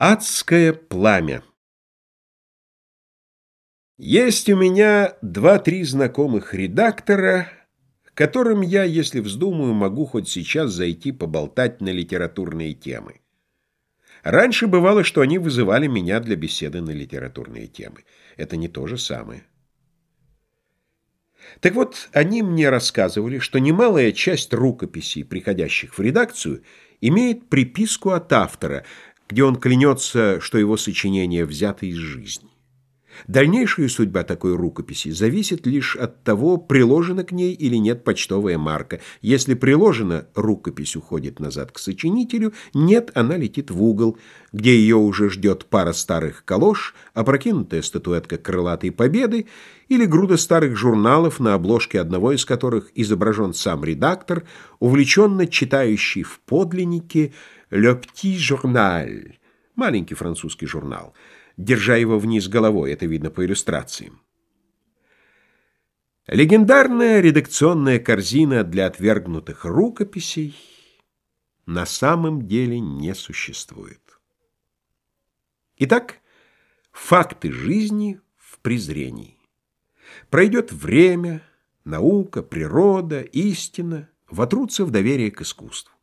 Адское пламя Есть у меня два-три знакомых редактора, которым я, если вздумаю, могу хоть сейчас зайти поболтать на литературные темы. Раньше бывало, что они вызывали меня для беседы на литературные темы. Это не то же самое. Так вот, они мне рассказывали, что немалая часть рукописей, приходящих в редакцию, имеет приписку от автора – где он клянется, что его сочинение взято из жизни. Дальнейшая судьба такой рукописи зависит лишь от того, приложена к ней или нет почтовая марка. Если приложена, рукопись уходит назад к сочинителю, нет, она летит в угол, где ее уже ждет пара старых калош, опрокинутая статуэтка крылатой победы или груда старых журналов, на обложке одного из которых изображен сам редактор, увлеченно читающий в подлиннике «Le Petit Journal» — маленький французский журнал, держа его вниз головой, это видно по иллюстрациям. Легендарная редакционная корзина для отвергнутых рукописей на самом деле не существует. Итак, факты жизни в презрении. Пройдет время, наука, природа, истина вотрутся в доверие к искусству.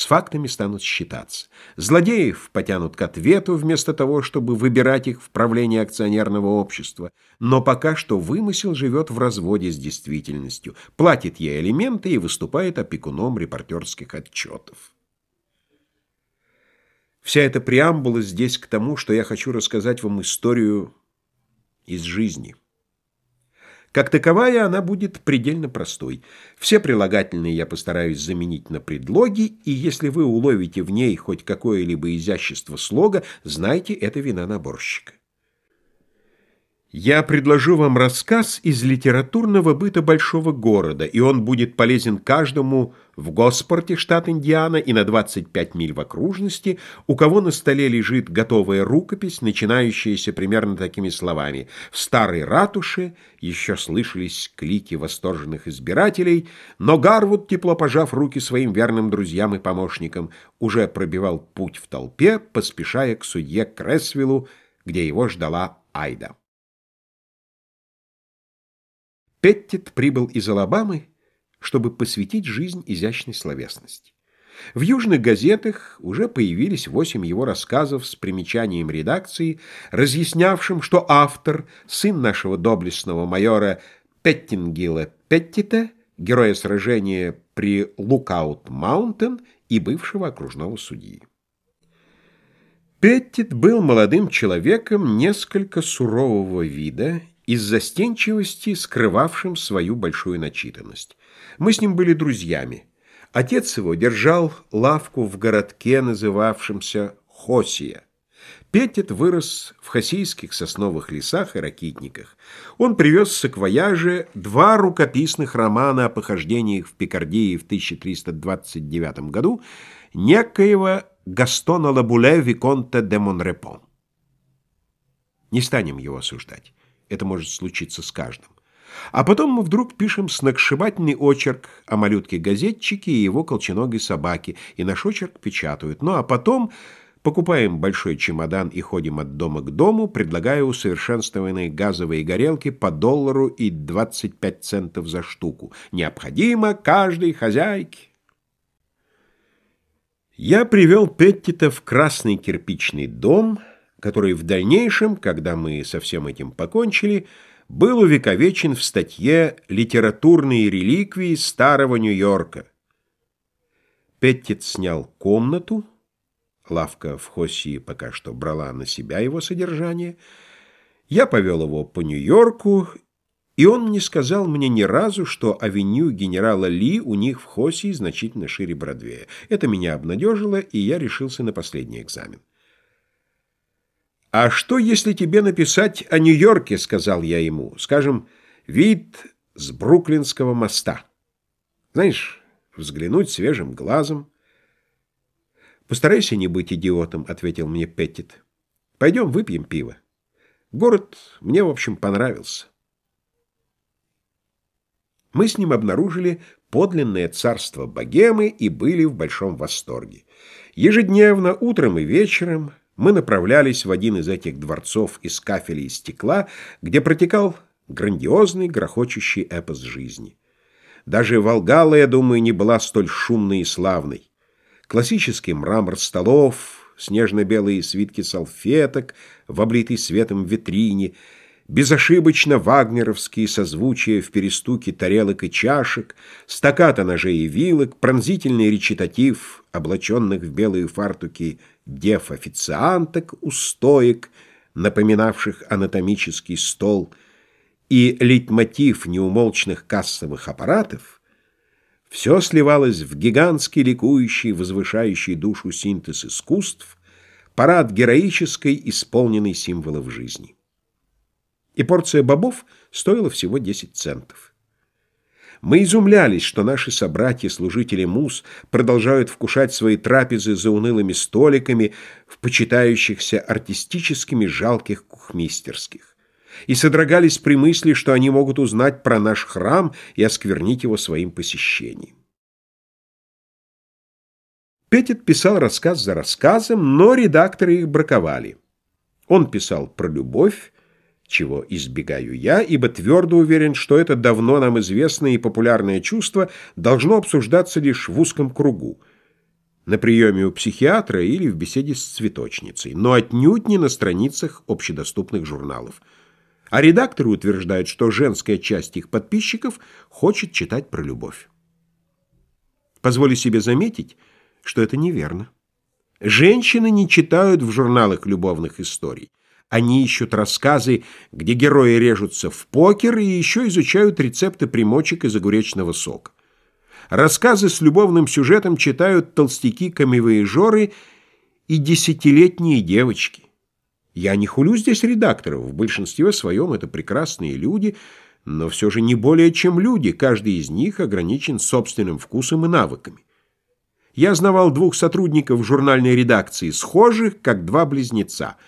С фактами станут считаться. Злодеев потянут к ответу, вместо того, чтобы выбирать их в правление акционерного общества. Но пока что вымысел живет в разводе с действительностью, платит ей алименты и выступает опекуном репортерских отчетов. Вся эта преамбула здесь к тому, что я хочу рассказать вам историю из жизни. Как таковая она будет предельно простой. Все прилагательные я постараюсь заменить на предлоги, и если вы уловите в ней хоть какое-либо изящество слога, знайте, это вина наборщика. Я предложу вам рассказ из литературного быта большого города, и он будет полезен каждому в Госпорте, штат Индиана, и на 25 миль в окружности, у кого на столе лежит готовая рукопись, начинающаяся примерно такими словами. В старой ратуше еще слышались клики восторженных избирателей, но Гарвуд, тепло пожав руки своим верным друзьям и помощникам, уже пробивал путь в толпе, поспешая к судье Кресвиллу, где его ждала Айда. Петтит прибыл из Алабамы, чтобы посвятить жизнь изящной словесности. В южных газетах уже появились восемь его рассказов с примечанием редакции, разъяснявшим, что автор, сын нашего доблестного майора Петтингила Петтита, героя сражения при Лукаут-Маунтен и бывшего окружного судьи. Петтит был молодым человеком несколько сурового вида из застенчивости скрывавшим свою большую начитанность. Мы с ним были друзьями. Отец его держал лавку в городке, называвшемся Хосия. Петет вырос в хосийских сосновых лесах и ракитниках. Он привез с саквояжа два рукописных романа о похождениях в Пикардии в 1329 году некоего Гастона Лабуле Виконта де Монрепон. Не станем его осуждать. Это может случиться с каждым. А потом мы вдруг пишем сногсшибательный очерк о малютке-газетчике и его колченогой собаке, и наш очерк печатают. Ну а потом покупаем большой чемодан и ходим от дома к дому, предлагая усовершенствованные газовые горелки по доллару и 25 центов за штуку. Необходимо каждой хозяйке. Я привел Петтита в красный кирпичный дом — который в дальнейшем, когда мы со всем этим покончили, был увековечен в статье «Литературные реликвии старого Нью-Йорка». Петтит снял комнату, лавка в Хоссии пока что брала на себя его содержание, я повел его по Нью-Йорку, и он не сказал мне ни разу, что авеню генерала Ли у них в Хоссии значительно шире Бродвея. Это меня обнадежило, и я решился на последний экзамен. «А что, если тебе написать о Нью-Йорке?» — сказал я ему. «Скажем, вид с Бруклинского моста. Знаешь, взглянуть свежим глазом». «Постарайся не быть идиотом», — ответил мне Петтит. «Пойдем выпьем пиво. Город мне, в общем, понравился». Мы с ним обнаружили подлинное царство богемы и были в большом восторге. Ежедневно, утром и вечером мы направлялись в один из этих дворцов из кафеля и стекла, где протекал грандиозный, грохочущий эпос жизни. Даже Волгала, я думаю, не была столь шумной и славной. Классический мрамор столов, снежно-белые свитки салфеток в облитой светом витрине, безошибочно вагнеровские созвучия в перестуке тарелок и чашек, стаката ножей и вилок, пронзительный речитатив, облаченных в белые фартуки дев-официанток у стоек, напоминавших анатомический стол, и лейтмотив неумолчных кассовых аппаратов, все сливалось в гигантский ликующий, возвышающий душу синтез искусств, парад героической, исполненный символов жизни. И порция бобов стоила всего 10 центов. Мы изумлялись, что наши собратья-служители мус продолжают вкушать свои трапезы за унылыми столиками в почитающихся артистическими жалких кухмистерских. И содрогались при мысли, что они могут узнать про наш храм и осквернить его своим посещением. Петит писал рассказ за рассказом, но редакторы их браковали. Он писал про любовь, чего избегаю я, ибо твердо уверен, что это давно нам известное и популярное чувство должно обсуждаться лишь в узком кругу, на приеме у психиатра или в беседе с цветочницей, но отнюдь не на страницах общедоступных журналов. А редакторы утверждают, что женская часть их подписчиков хочет читать про любовь. Позволю себе заметить, что это неверно. Женщины не читают в журналах любовных историй. Они ищут рассказы, где герои режутся в покер и еще изучают рецепты примочек из огуречного сока. Рассказы с любовным сюжетом читают толстяки-камевые жоры и десятилетние девочки. Я не хулю здесь редакторов, в большинстве своем это прекрасные люди, но все же не более чем люди, каждый из них ограничен собственным вкусом и навыками. Я знавал двух сотрудников журнальной редакции, схожих, как два близнеца –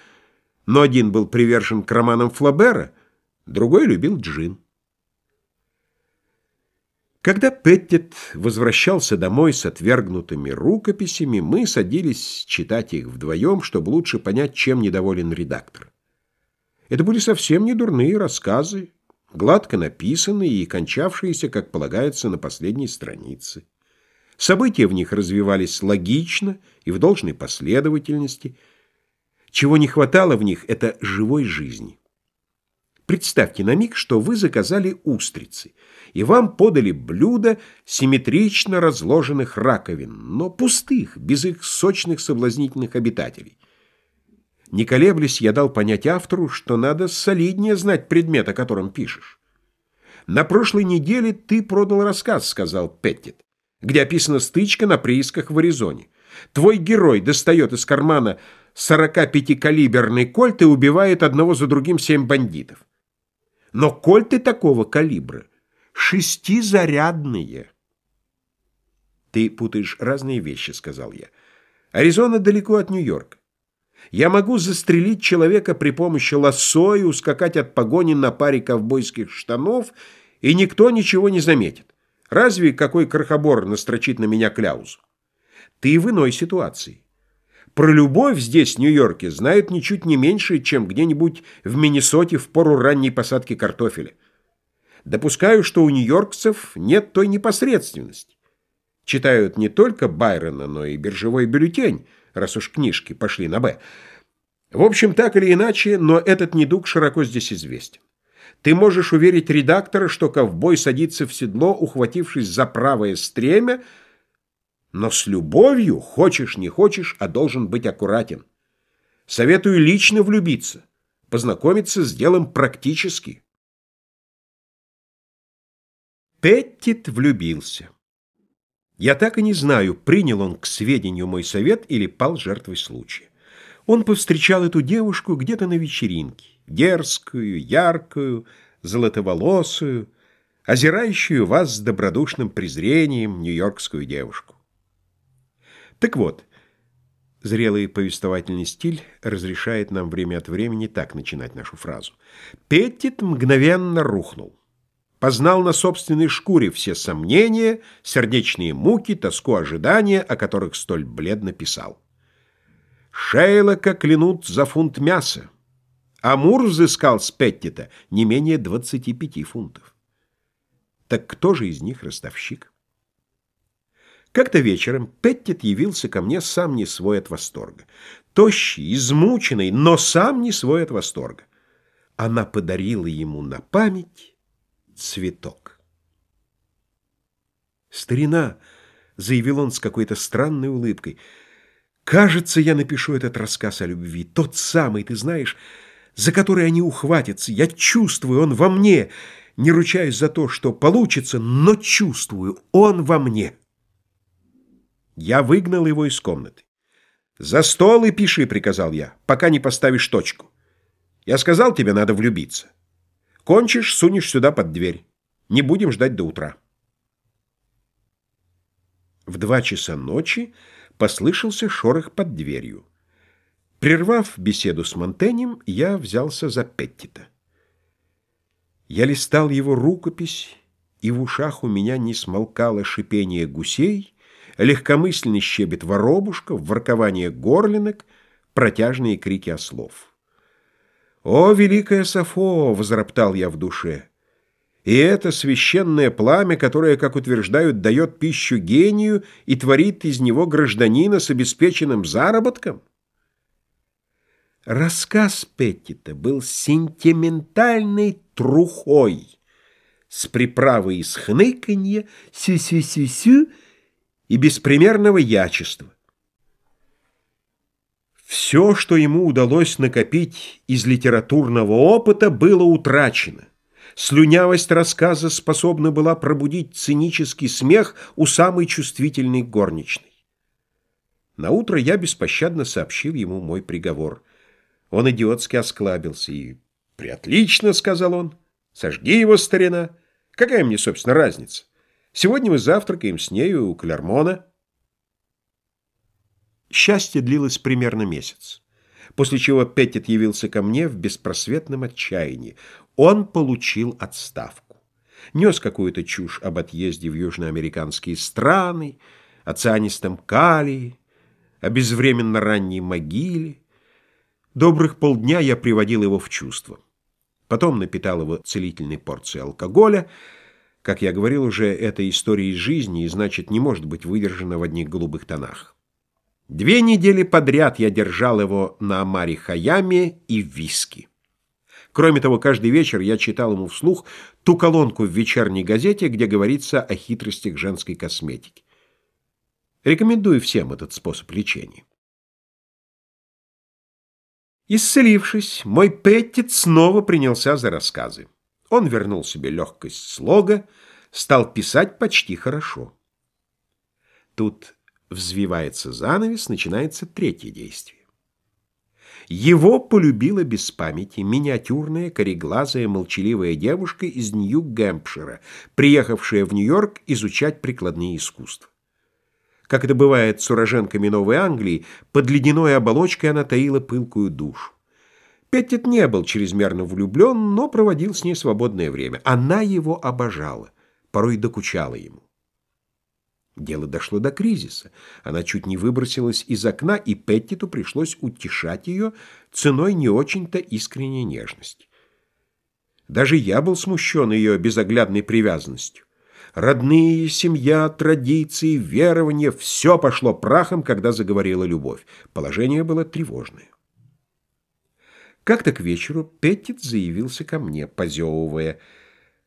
но один был привержен к романам Флабера, другой любил джин. Когда Петтит возвращался домой с отвергнутыми рукописями, мы садились читать их вдвоем, чтобы лучше понять, чем недоволен редактор. Это были совсем не дурные рассказы, гладко написанные и кончавшиеся, как полагается, на последней странице. События в них развивались логично и в должной последовательности – чего не хватало в них, это живой жизни. Представьте на миг, что вы заказали устрицы, и вам подали блюдо симметрично разложенных раковин, но пустых, без их сочных соблазнительных обитателей. Не колеблясь, я дал понять автору, что надо солиднее знать предмет, о котором пишешь. «На прошлой неделе ты продал рассказ», — сказал Петтит, где описана стычка на приисках в Аризоне. Твой герой достает из кармана 45-калиберный кольт и убивает одного за другим семь бандитов. Но кольты такого калибра шестизарядные. Ты путаешь разные вещи, сказал я. Аризона далеко от Нью-Йорка. Я могу застрелить человека при помощи лассо и ускакать от погони на паре ковбойских штанов, и никто ничего не заметит. Разве какой крохобор настрочит на меня кляузу? Ты в иной ситуации. Про любовь здесь, в Нью-Йорке, знают ничуть не меньше, чем где-нибудь в Миннесоте в пору ранней посадки картофеля. Допускаю, что у нью-йоркцев нет той непосредственности. Читают не только Байрона, но и биржевой бюллетень, раз уж книжки пошли на «Б». В общем, так или иначе, но этот недуг широко здесь известен. Ты можешь уверить редактора, что ковбой садится в седло, ухватившись за правое стремя, но с любовью, хочешь не хочешь, а должен быть аккуратен. Советую лично влюбиться, познакомиться с делом практически. Петтит влюбился. Я так и не знаю, принял он к сведению мой совет или пал жертвой случая. Он повстречал эту девушку где-то на вечеринке, дерзкую, яркую, золотоволосую, озирающую вас с добродушным презрением нью-йоркскую девушку. Так вот, зрелый повествовательный стиль разрешает нам время от времени так начинать нашу фразу. Петтит мгновенно рухнул. Познал на собственной шкуре все сомнения, сердечные муки, тоску ожидания, о которых столь бледно писал. Шейлока клянут за фунт мяса. Амур взыскал с Петтита не менее 25 фунтов. Так кто же из них ростовщик? Как-то вечером Петтит явился ко мне сам не свой от восторга. Тощий, измученный, но сам не свой от восторга. Она подарила ему на память цветок. «Старина!» — заявил он с какой-то странной улыбкой. «Кажется, я напишу этот рассказ о любви. Тот самый, ты знаешь, за который они ухватятся. Я чувствую, он во мне. Не ручаюсь за то, что получится, но чувствую, он во мне». Я выгнал его из комнаты. «За стол и пиши», — приказал я, — «пока не поставишь точку. Я сказал, тебе надо влюбиться. Кончишь, сунешь сюда под дверь. Не будем ждать до утра». В два часа ночи послышался шорох под дверью. Прервав беседу с Монтенем, я взялся за Петтита. Я листал его рукопись, и в ушах у меня не смолкало шипение гусей, легкомысленный щебет воробушков, воркование горлинок, протяжные крики ослов. «О, великая Сафо!» — возроптал я в душе. «И это священное пламя, которое, как утверждают, дает пищу гению и творит из него гражданина с обеспеченным заработком?» Рассказ Петтита был сентиментальной трухой, с приправой из хныканья, сю-сю-сю-сю и беспримерного ячества. Все, что ему удалось накопить из литературного опыта, было утрачено. Слюнявость рассказа способна была пробудить цинический смех у самой чувствительной горничной. Наутро я беспощадно сообщил ему мой приговор. Он идиотски осклабился и «Приотлично», — сказал он, — «сожги его, старина. Какая мне, собственно, разница? Сегодня мы завтракаем с нею у Клермона». Счастье длилось примерно месяц, после чего Петтит явился ко мне в беспросветном отчаянии. Он получил отставку. Нес какую-то чушь об отъезде в южноамериканские страны, о цианистом калии, о безвременно ранней могиле. Добрых полдня я приводил его в чувство. Потом напитал его целительной порцией алкоголя. Как я говорил уже, это история из жизни и, значит, не может быть выдержана в одних голубых тонах. Две недели подряд я держал его на Амаре Хаяме и виски. Кроме того, каждый вечер я читал ему вслух ту колонку в вечерней газете, где говорится о хитростях женской косметики. Рекомендую всем этот способ лечения. Исцелившись, мой Петтит снова принялся за рассказы. Он вернул себе легкость слога, стал писать почти хорошо. Тут Взвивается занавес, начинается третье действие. Его полюбила без памяти миниатюрная, кореглазая, молчаливая девушка из Нью-Гэмпшира, приехавшая в Нью-Йорк изучать прикладные искусства. Как это бывает с уроженками Новой Англии, под ледяной оболочкой она таила пылкую душу. Петтит не был чрезмерно влюблен, но проводил с ней свободное время. Она его обожала, порой докучала ему. Дело дошло до кризиса. Она чуть не выбросилась из окна, и Петтиту пришлось утешать ее ценой не очень-то искренней нежности. Даже я был смущен ее безоглядной привязанностью. Родные, семья, традиции, верования — все пошло прахом, когда заговорила любовь. Положение было тревожное. Как-то к вечеру Петтит заявился ко мне, позевывая —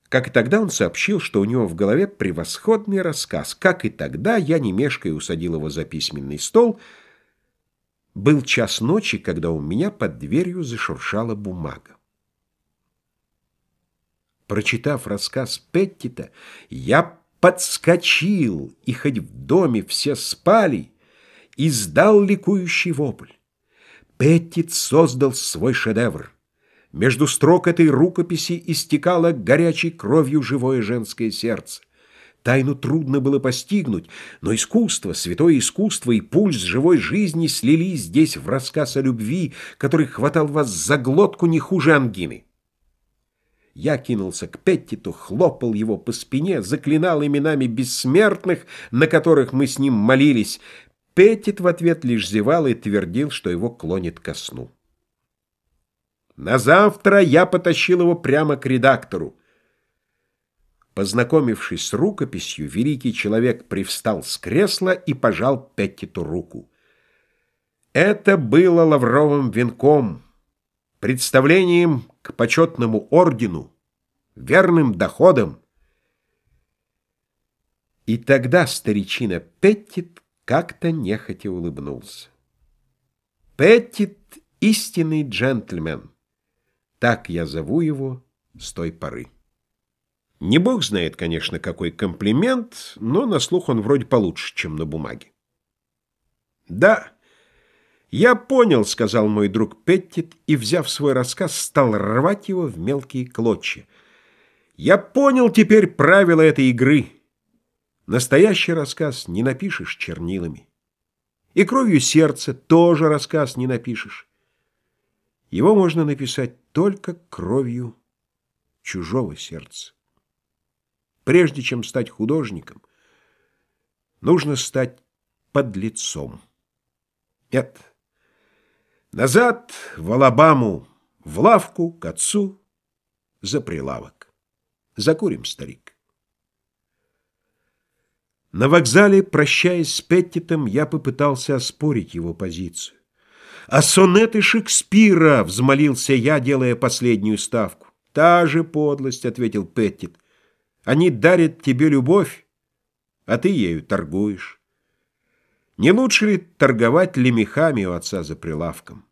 как и тогда он сообщил, что у него в голове превосходный рассказ. Как и тогда я, не мешкая, усадил его за письменный стол. Был час ночи, когда у меня под дверью зашуршала бумага. Прочитав рассказ Петтита, я подскочил, и хоть в доме все спали, издал ликующий вопль. Петтит создал свой шедевр. Между строк этой рукописи истекало горячей кровью живое женское сердце. Тайну трудно было постигнуть, но искусство, святое искусство и пульс живой жизни слились здесь в рассказ о любви, который хватал вас за глотку не хуже ангины. Я кинулся к Петтиту, хлопал его по спине, заклинал именами бессмертных, на которых мы с ним молились. Петит в ответ лишь зевал и твердил, что его клонит ко сну. На завтра я потащил его прямо к редактору. Познакомившись с рукописью, великий человек привстал с кресла и пожал Петтиту руку. Это было лавровым венком, представлением к почетному ордену, верным доходом. И тогда старичина Петтит как-то нехотя улыбнулся. Петтит — истинный джентльмен. Так я зову его с той поры. Не бог знает, конечно, какой комплимент, но на слух он вроде получше, чем на бумаге. «Да, я понял», — сказал мой друг Петтит, и, взяв свой рассказ, стал рвать его в мелкие клочья. «Я понял теперь правила этой игры». Настоящий рассказ не напишешь чернилами. И кровью сердца тоже рассказ не напишешь. Его можно написать только кровью чужого сердца. Прежде чем стать художником, нужно стать подлецом. Нет. Назад в Алабаму, в лавку, к отцу, за прилавок. Закурим, старик. На вокзале, прощаясь с Петтитом, я попытался оспорить его позицию. «А сонеты Шекспира!» — взмолился я, делая последнюю ставку. «Та же подлость», — ответил Петтит. «Они дарят тебе любовь, а ты ею торгуешь. Не лучше ли торговать лемехами у отца за прилавком?»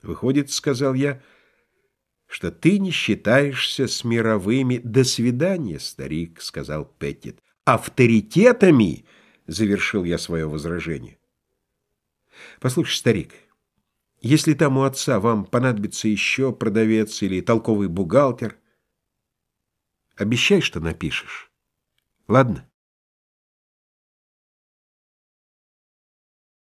«Выходит, — сказал я, — что ты не считаешься с мировыми...» «До свидания, старик», — сказал Петтит авторитетами, завершил я свое возражение. Послушай, старик, если там у отца вам понадобится еще продавец или толковый бухгалтер, обещай, что напишешь. Ладно?